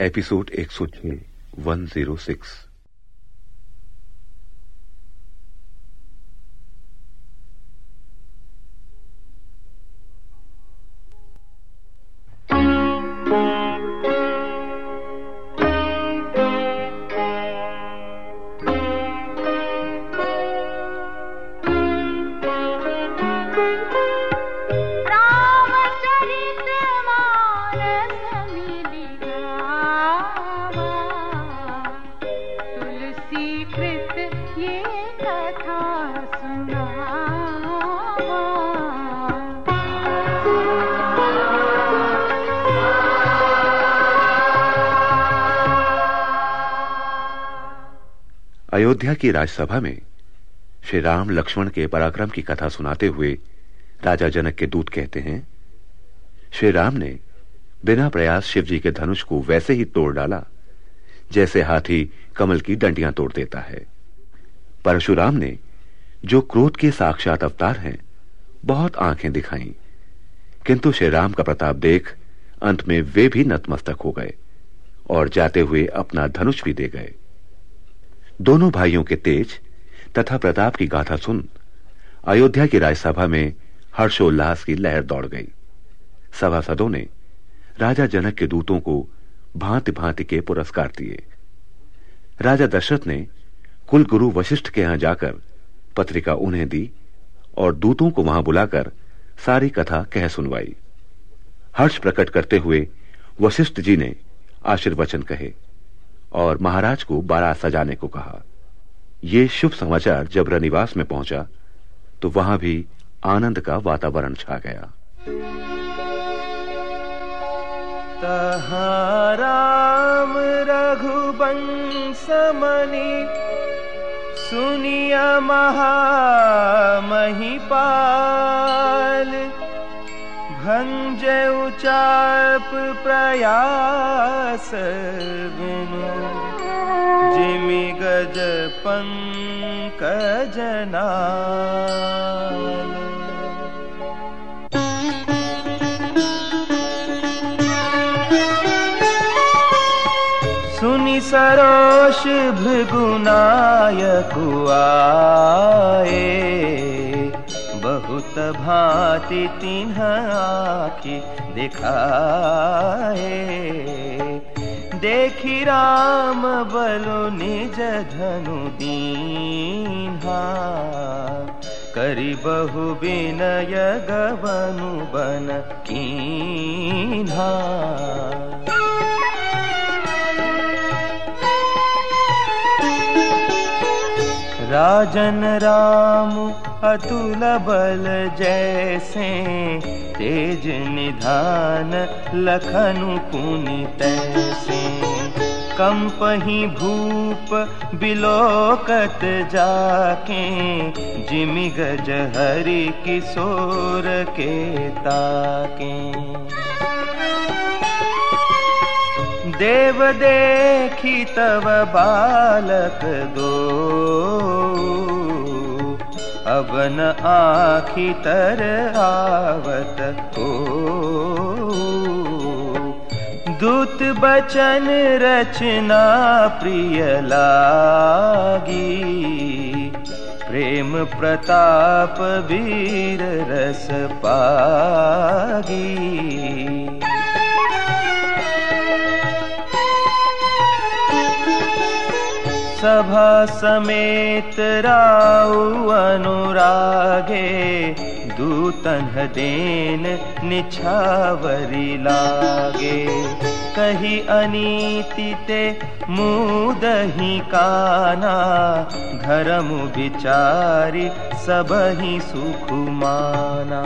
Episode 106 106 Ayodhya की राजसभा में श्री राम लक्ष्मण के पराक्रम की कथा सुनाते हुए राजा जनक के दूत कहते हैं श्री राम ने बिना प्रयास शिवजी के धनुष को वैसे ही तोड़ डाला, जैसे हाथी कमल की डंडियाँ तोड़ देता है। परशुराम ने जो क्रोध के साक्षात अवतार हैं, बहुत आँखें दिखाई, किंतु श्री राम का प्रताप देख अंत में वे भी नतमस्तक हो गए और जाते हुए अपना धनुष भी दे गए। दोनों भाइयों के तेज तथा प्रताप की गाथा सुन अयोध्या की राजसभा में हर्षोल्लास की लहर दौड़ गई। सभासदों ने राजा जनक के दूतों को भांति भांति के पुरस्कार दिए। राजा दशरथ ने कुल गुरु वशिष्ठ के यहाँ जाकर पत्रिका उन्हें दी और दूतों को वहाँ बुलाकर सारी कथा कह सुनवाई। हर्ष प्रकट करते हुए वशिष्ठ जी ने आशीर्वचन कहे। और महाराज को बारात सजाने को कहा। यह शुभ समाचार जब रनिवास में पहुँचा तो वहाँ भी आनंद का वातावरण छा गया। राम रघुवंश मणि सुनिया महामहिपाल भंज उचाप प्रयास बिनु जिमि गज पंकजना सुनि सरोष भृगुनायक आए बहुत भांति तिन्ह आखि दिखाए देखी राम बलो निज धनु दीन्हा। करी बहु विनय गवनु बन कीन्हा। राजन राम अतुल बल जैसे तेज निधान लखनु पुनि तैसे कंपही भूप बिलोकत जाके, जिमि गज हरि किशोर के ताके। देव देखी तव बालक दो अब न आखी तर आवत हो। दूत बचन रचना प्रिय लागी। प्रेम प्रताप वीर रस पागी। सभा समेत अनुरागे दूतन देन निछावरी लागे। कही अनीति ते मुदही काना धर्म विचारी सब ही सुख माना।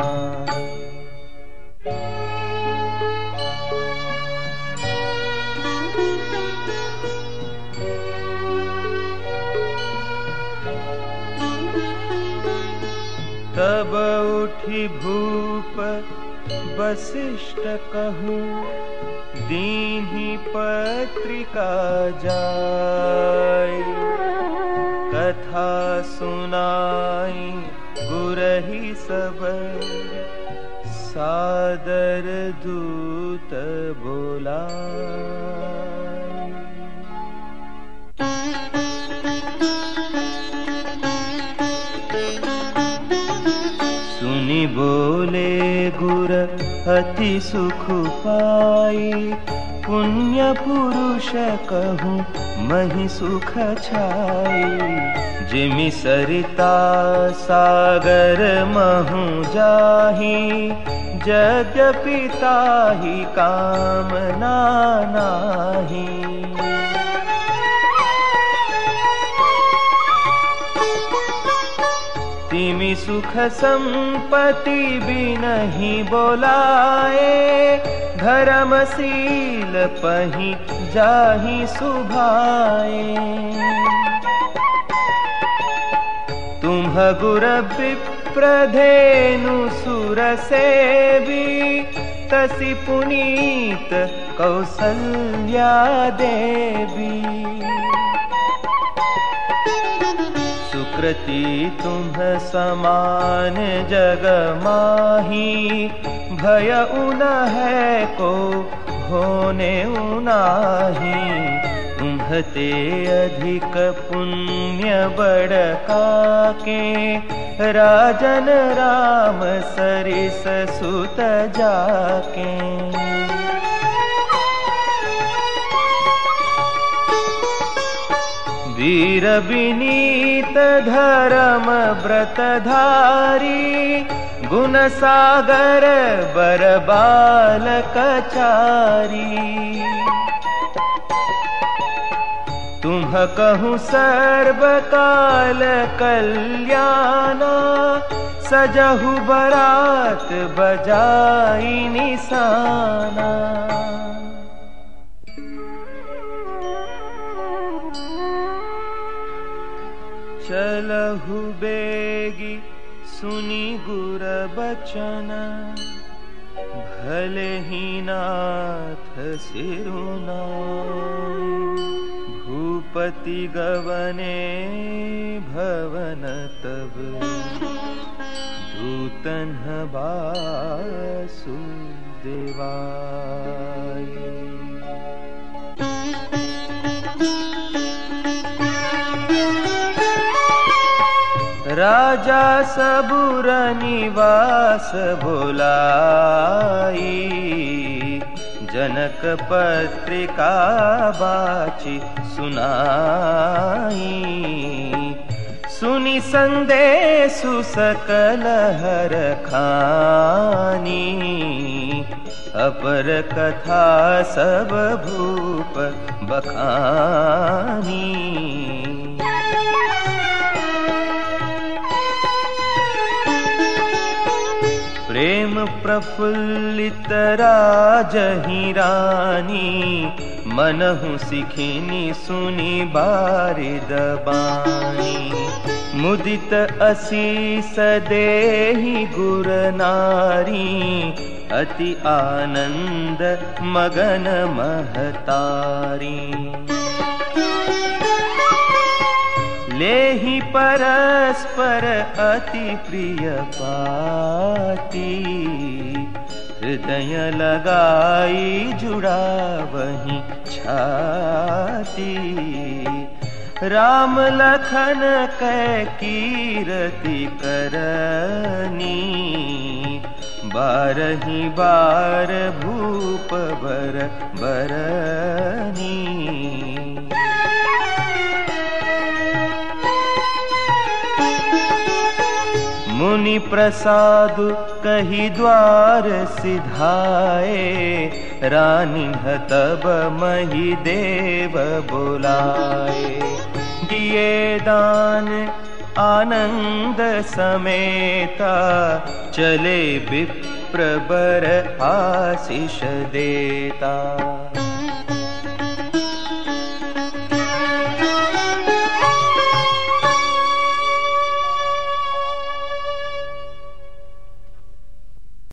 उप वसिष्ठ कह पत्रिका जाय कथा सुनाई बुरहि सब सादर दूत बोला सुनी बोले गुर, अति सुख पाई। पुण्य पुरुष कहूँ, मही सुख छाई। जिमी सरिता सागर महू जाही यद्यपिता ही काम नाही। तिमि सुख नहीं बोलाए धर्मशील पही जाही सुभाए तुम गुर विप्रधेनु सुर से भी तसी पुनीत कौसल्या देवी सुकृति तुम्ह समान जग माही। भय उन है को होने उनाही। तुम्हते अधिक पुण्य बड़का के राजन राम सरिस सुत जाके। नीत गुणसागर बरबालकचारी। कचारी तु सर्वकाल कल्याणा सजहु बरात बजाई नि चलहु बेगी सुनी गुर बचन भले ही नाथ सिरुना भूपति गवने भवन तब। दूतन बासु देवाई राजा सबुर निवास भोलाई। जनक पत्रिका बाची सुनाई। सुनि संदेशु सकल हर खानी। अपर कथा सब भूप बखानी प्रेम प्रफुल्लित राजही रानी मनहु सिखिनी सुनी बारिद बानी। मुदित असीस देहि गुर नारी अति आनंद मगन महतारी ले ही परस्पर अति प्रिय पाती। हृदय लगाई जुड़ा वही छाती। राम लखन कै कीरति करनी। बारही बार भूप बर बरनी। मुनि प्रसाद कही द्वार सिधाए, रानी हतब मही देव बुलाए। दिए दान आनंद समेता, चले विप्रबर आशीष देता।